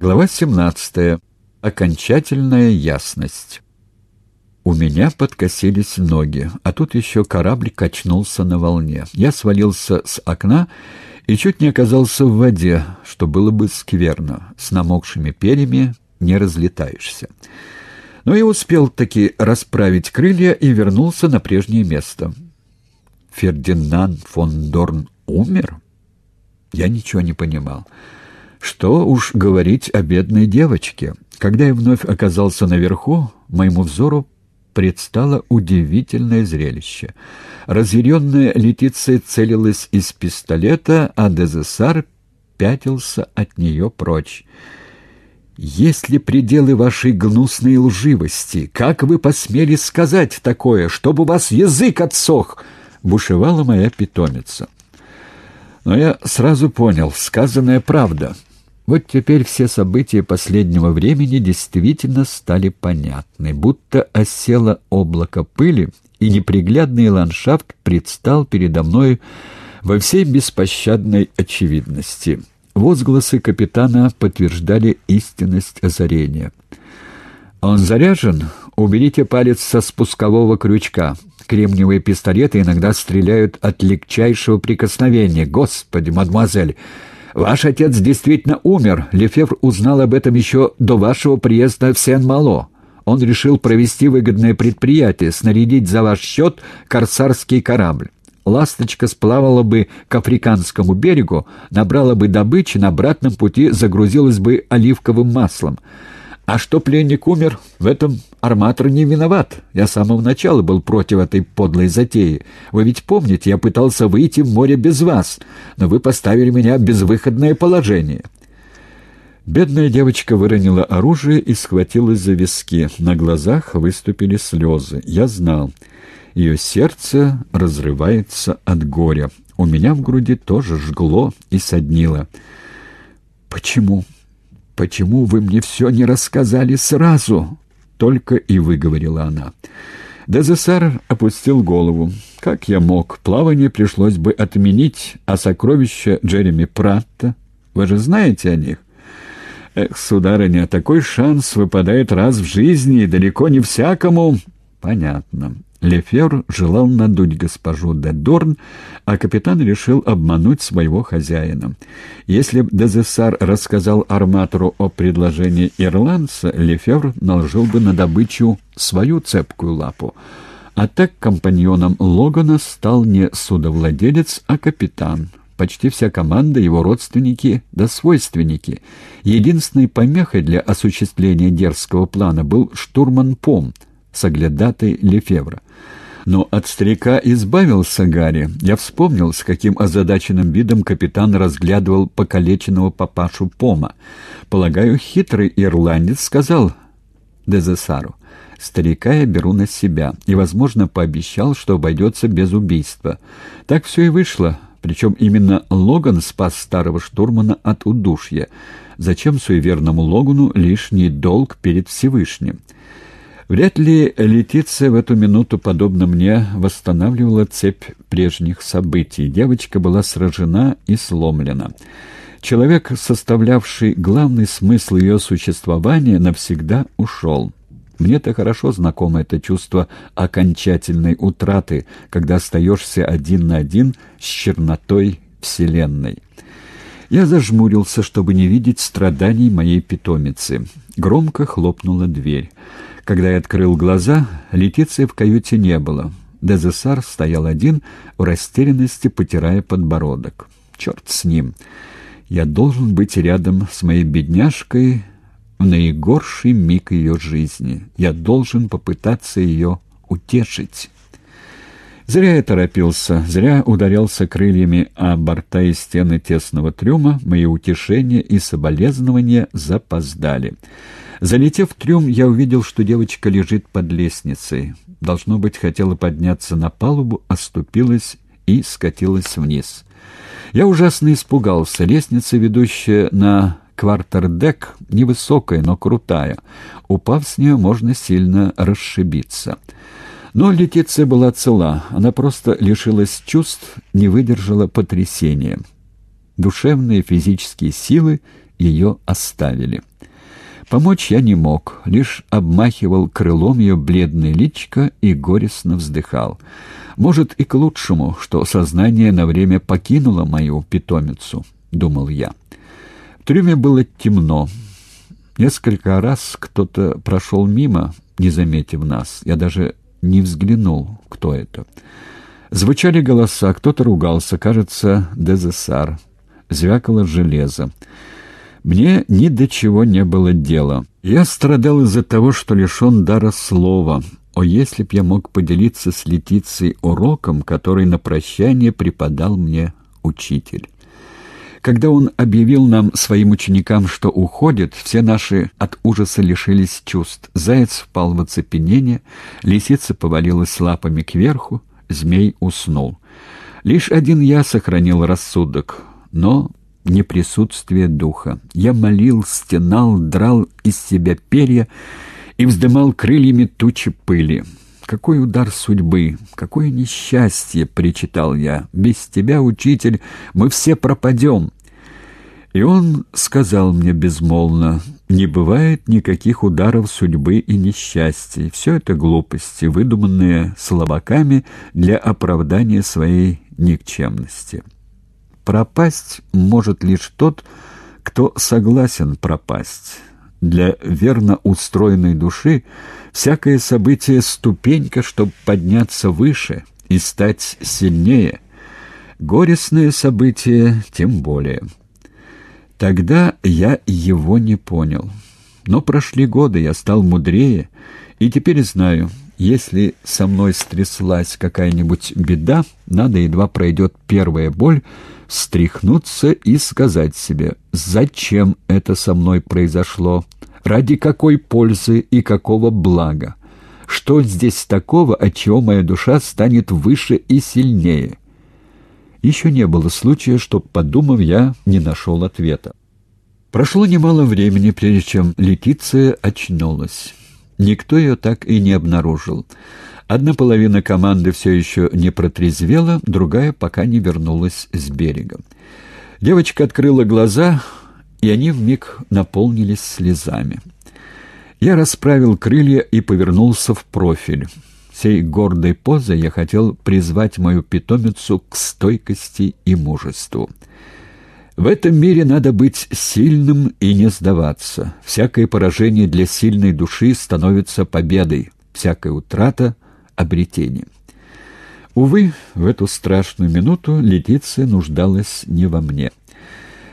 Глава 17. Окончательная ясность. У меня подкосились ноги, а тут еще корабль качнулся на волне. Я свалился с окна и чуть не оказался в воде, что было бы скверно. С намокшими перьями не разлетаешься. Но я успел таки расправить крылья и вернулся на прежнее место. Фердинанд фон Дорн умер? Я ничего не понимал. Что уж говорить о бедной девочке. Когда я вновь оказался наверху, моему взору предстало удивительное зрелище. Разъяренная Летиция целилась из пистолета, а Дезессар пятился от нее прочь. «Есть ли пределы вашей гнусной лживости? Как вы посмели сказать такое, чтобы у вас язык отсох?» — бушевала моя питомица. Но я сразу понял, сказанная правда — вот теперь все события последнего времени действительно стали понятны, будто осело облако пыли, и неприглядный ландшафт предстал передо мной во всей беспощадной очевидности. Возгласы капитана подтверждали истинность озарения. «Он заряжен? Уберите палец со спускового крючка. Кремниевые пистолеты иногда стреляют от легчайшего прикосновения. Господи, мадемуазель!» Ваш отец действительно умер. Лефевр узнал об этом еще до вашего приезда в Сен-Мало. Он решил провести выгодное предприятие, снарядить за ваш счет корсарский корабль. «Ласточка» сплавала бы к африканскому берегу, набрала бы добычи, на обратном пути загрузилась бы оливковым маслом. А что пленник умер, в этом арматор не виноват. Я с самого начала был против этой подлой затеи. Вы ведь помните, я пытался выйти в море без вас, но вы поставили меня в безвыходное положение». Бедная девочка выронила оружие и схватилась за виски. На глазах выступили слезы. Я знал. Ее сердце разрывается от горя. У меня в груди тоже жгло и соднило. «Почему?» «Почему вы мне все не рассказали сразу?» — только и выговорила она. Дезессар опустил голову. «Как я мог? Плавание пришлось бы отменить, а сокровища Джереми Пратта... Вы же знаете о них?» «Эх, сударыня, такой шанс выпадает раз в жизни, и далеко не всякому...» «Понятно. Лефер желал надуть госпожу де Дорн, а капитан решил обмануть своего хозяина. Если б Дезессар рассказал арматору о предложении ирландца, Лефер наложил бы на добычу свою цепкую лапу. А так компаньоном Логана стал не судовладелец, а капитан. Почти вся команда, его родственники да свойственники. Единственной помехой для осуществления дерзкого плана был штурман Пом — соглядатой Лефевра. Но от старика избавился Гарри. Я вспомнил, с каким озадаченным видом капитан разглядывал покалеченного папашу Пома. Полагаю, хитрый ирландец сказал Дезесару. «Старика я беру на себя» и, возможно, пообещал, что обойдется без убийства. Так все и вышло, причем именно Логан спас старого штурмана от удушья. Зачем суеверному Логану лишний долг перед Всевышним? Вряд ли Летиция в эту минуту, подобно мне, восстанавливала цепь прежних событий. Девочка была сражена и сломлена. Человек, составлявший главный смысл ее существования, навсегда ушел. Мне-то хорошо знакомо это чувство окончательной утраты, когда остаешься один на один с чернотой Вселенной. Я зажмурился, чтобы не видеть страданий моей питомицы. Громко хлопнула дверь. Когда я открыл глаза, Летиции в каюте не было. Дезессар стоял один, в растерянности потирая подбородок. Черт с ним! Я должен быть рядом с моей бедняжкой в наигорший миг ее жизни. Я должен попытаться ее утешить». Зря я торопился, зря ударялся крыльями о борта и стены тесного трюма, мои утешения и соболезнования запоздали. Залетев в трюм, я увидел, что девочка лежит под лестницей. Должно быть, хотела подняться на палубу, оступилась и скатилась вниз. Я ужасно испугался. Лестница, ведущая на квартердек, невысокая, но крутая. Упав с нее, можно сильно расшибиться. Но Летиция была цела, она просто лишилась чувств, не выдержала потрясения. Душевные физические силы ее оставили. Помочь я не мог, лишь обмахивал крылом ее бледное личико и горестно вздыхал. Может, и к лучшему, что сознание на время покинуло мою питомицу, — думал я. В трюме было темно. Несколько раз кто-то прошел мимо, не заметив нас. Я даже не взглянул, кто это. Звучали голоса, кто-то ругался, кажется, Дезессар. Звякало железо. Мне ни до чего не было дела. Я страдал из-за того, что лишен дара слова. О, если б я мог поделиться с Летицей уроком, который на прощание преподал мне учитель. Когда он объявил нам, своим ученикам, что уходит, все наши от ужаса лишились чувств. Заяц впал в оцепенение, лисица повалилась лапами кверху, змей уснул. Лишь один я сохранил рассудок, но не присутствие духа. Я молил, стенал, драл из себя перья и вздымал крыльями тучи пыли. «Какой удар судьбы! Какое несчастье!» — причитал я. «Без тебя, учитель, мы все пропадем!» И он сказал мне безмолвно, «Не бывает никаких ударов судьбы и несчастья. Все это глупости, выдуманные слабаками для оправдания своей никчемности». Пропасть может лишь тот, кто согласен пропасть. Для верно устроенной души всякое событие — ступенька, чтобы подняться выше и стать сильнее. Горестное событие тем более. Тогда я его не понял. Но прошли годы, я стал мудрее, и теперь знаю, если со мной стряслась какая-нибудь беда, надо, едва пройдет первая боль, стряхнуться и сказать себе, зачем это со мной произошло, ради какой пользы и какого блага, что здесь такого, от чего моя душа станет выше и сильнее. Еще не было случая, чтоб, подумав, я не нашел ответа. Прошло немало времени, прежде чем Летиция очнулась. Никто ее так и не обнаружил. Одна половина команды все еще не протрезвела, другая пока не вернулась с берега. Девочка открыла глаза, и они вмиг наполнились слезами. Я расправил крылья и повернулся в профиль. Всей гордой позой я хотел призвать мою питомицу к стойкости и мужеству. В этом мире надо быть сильным и не сдаваться. Всякое поражение для сильной души становится победой, всякая утрата обретением. Увы, в эту страшную минуту Летиция нуждалась не во мне.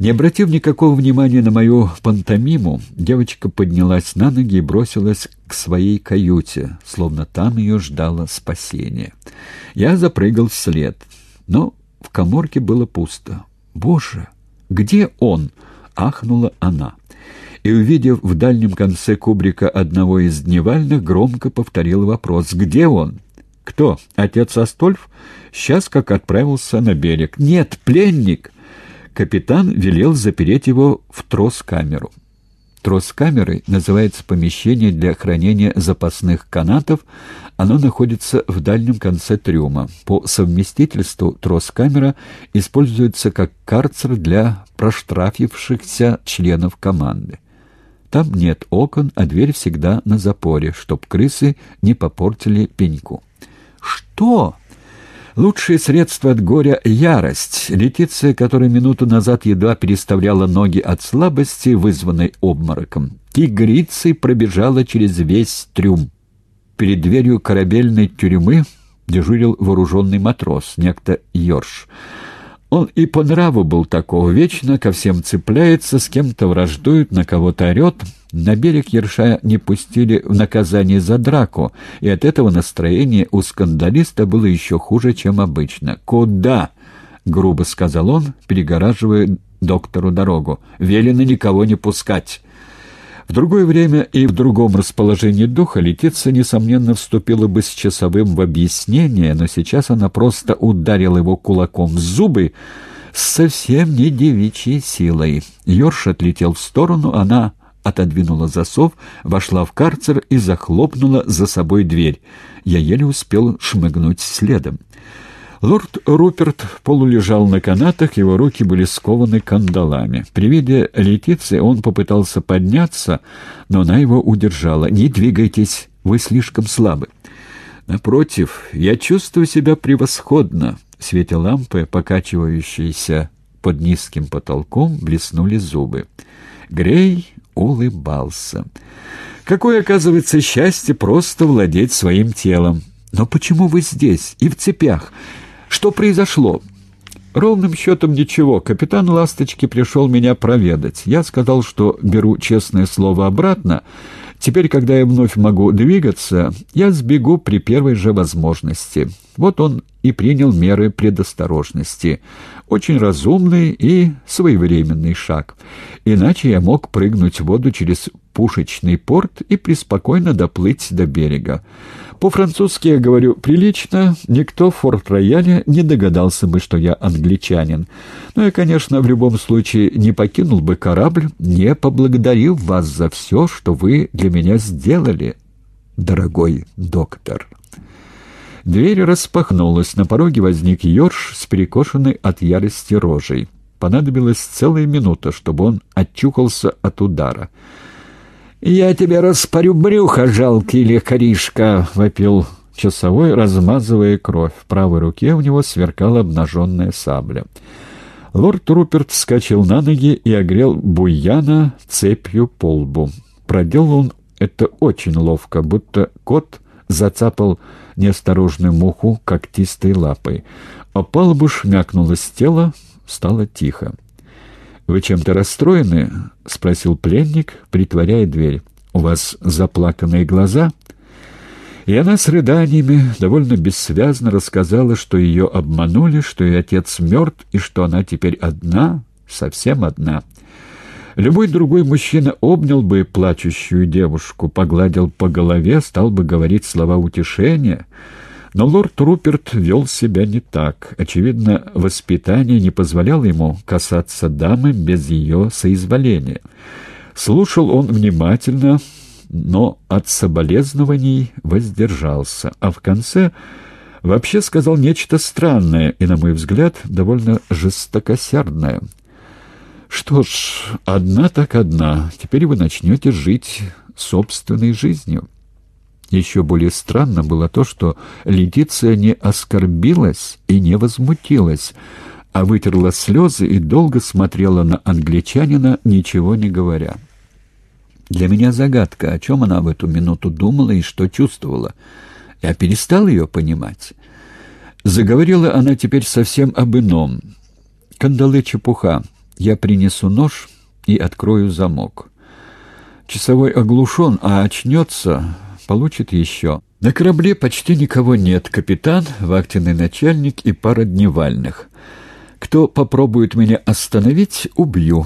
Не обратив никакого внимания на мою пантомиму, девочка поднялась на ноги и бросилась к своей каюте, словно там ее ждало спасение. Я запрыгал вслед, но в коморке было пусто. «Боже, где он?» — ахнула она и, увидев в дальнем конце кубрика одного из дневальных, громко повторил вопрос «Где он?» «Кто? Отец Астольф?» «Сейчас как отправился на берег». «Нет, пленник!» Капитан велел запереть его в трос-камеру. Трос-камерой называется помещение для хранения запасных канатов. Оно находится в дальнем конце трюма. По совместительству трос-камера используется как карцер для проштрафившихся членов команды. Там нет окон, а дверь всегда на запоре, чтоб крысы не попортили пеньку. «Что?» Лучшее средство от горя — ярость. Летиция, которая минуту назад едва переставляла ноги от слабости, вызванной обмороком, тигрицей пробежала через весь трюм. Перед дверью корабельной тюрьмы дежурил вооруженный матрос, некто Йорш. Он и по нраву был такого, вечно ко всем цепляется, с кем-то враждует, на кого-то орет. На берег Ерша не пустили в наказание за драку, и от этого настроение у скандалиста было еще хуже, чем обычно. «Куда?» — грубо сказал он, перегораживая доктору дорогу. «Велено никого не пускать». В другое время и в другом расположении духа Летиция, несомненно, вступила бы с часовым в объяснение, но сейчас она просто ударила его кулаком в зубы совсем не девичьей силой. Йорш отлетел в сторону, она отодвинула засов, вошла в карцер и захлопнула за собой дверь. Я еле успел шмыгнуть следом. Лорд Руперт полулежал на канатах, его руки были скованы кандалами. При виде Летиции он попытался подняться, но она его удержала. «Не двигайтесь, вы слишком слабы». «Напротив, я чувствую себя превосходно». В свете лампы, покачивающейся под низким потолком, блеснули зубы. Грей улыбался. «Какое, оказывается, счастье просто владеть своим телом! Но почему вы здесь и в цепях?» Что произошло?» «Ровным счетом ничего. Капитан «Ласточки» пришел меня проведать. Я сказал, что беру честное слово обратно. Теперь, когда я вновь могу двигаться, я сбегу при первой же возможности. Вот он и принял меры предосторожности. Очень разумный и своевременный шаг. Иначе я мог прыгнуть в воду через пушечный порт и преспокойно доплыть до берега. По-французски я говорю прилично, никто в Форт-Рояле не догадался бы, что я англичанин. Но я, конечно, в любом случае не покинул бы корабль, не поблагодарив вас за все, что вы для меня сделали, дорогой доктор». Дверь распахнулась, на пороге возник Йорш с перекошенной от ярости рожей. Понадобилась целая минута, чтобы он отчухался от удара. «Я тебе распорю брюхо, жалкий лекаришка!» — вопил часовой, размазывая кровь. В правой руке у него сверкала обнаженная сабля. Лорд Руперт вскочил на ноги и огрел Буяна цепью по лбу. Проделал он это очень ловко, будто кот зацапал неосторожную муху когтистой лапой. А палубу шмякнулось тело, стало тихо. «Вы чем-то расстроены?» — спросил пленник, притворяя дверь. «У вас заплаканные глаза?» И она с рыданиями довольно бессвязно рассказала, что ее обманули, что ее отец мертв и что она теперь одна, совсем одна. Любой другой мужчина обнял бы плачущую девушку, погладил по голове, стал бы говорить слова утешения — но лорд Руперт вел себя не так. Очевидно, воспитание не позволяло ему касаться дамы без ее соизволения. Слушал он внимательно, но от соболезнований воздержался, а в конце вообще сказал нечто странное и, на мой взгляд, довольно жестокосердное. «Что ж, одна так одна, теперь вы начнете жить собственной жизнью». Еще более странно было то, что Летиция не оскорбилась и не возмутилась, а вытерла слезы и долго смотрела на англичанина, ничего не говоря. Для меня загадка, о чем она в эту минуту думала и что чувствовала. Я перестал ее понимать. Заговорила она теперь совсем об ином. «Кандалы чепуха. Я принесу нож и открою замок». Часовой оглушен, а очнется получит еще. На корабле почти никого нет. Капитан, вахтенный начальник и пара дневальных. Кто попробует меня остановить, убью.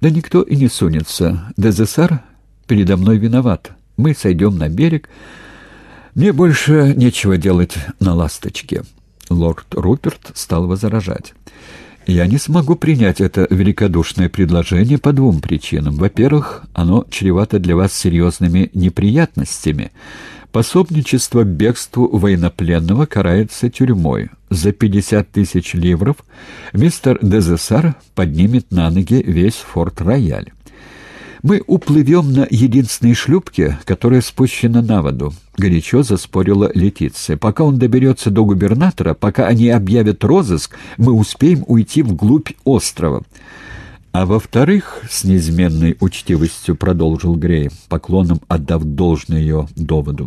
Да никто и не сунется. Дезессар передо мной виноват. Мы сойдем на берег. Мне больше нечего делать на ласточке. Лорд Руперт стал возражать. Я не смогу принять это великодушное предложение по двум причинам. Во-первых, оно чревато для вас серьезными неприятностями. Пособничество бегству военнопленного карается тюрьмой. За 50 тысяч ливров мистер Дезессар поднимет на ноги весь форт-рояль. «Мы уплывем на единственной шлюпке, которая спущена на воду», — горячо заспорила Летиция. «Пока он доберется до губернатора, пока они объявят розыск, мы успеем уйти вглубь острова». «А во-вторых, — с неизменной учтивостью продолжил Грей, поклоном отдав должное ее доводу,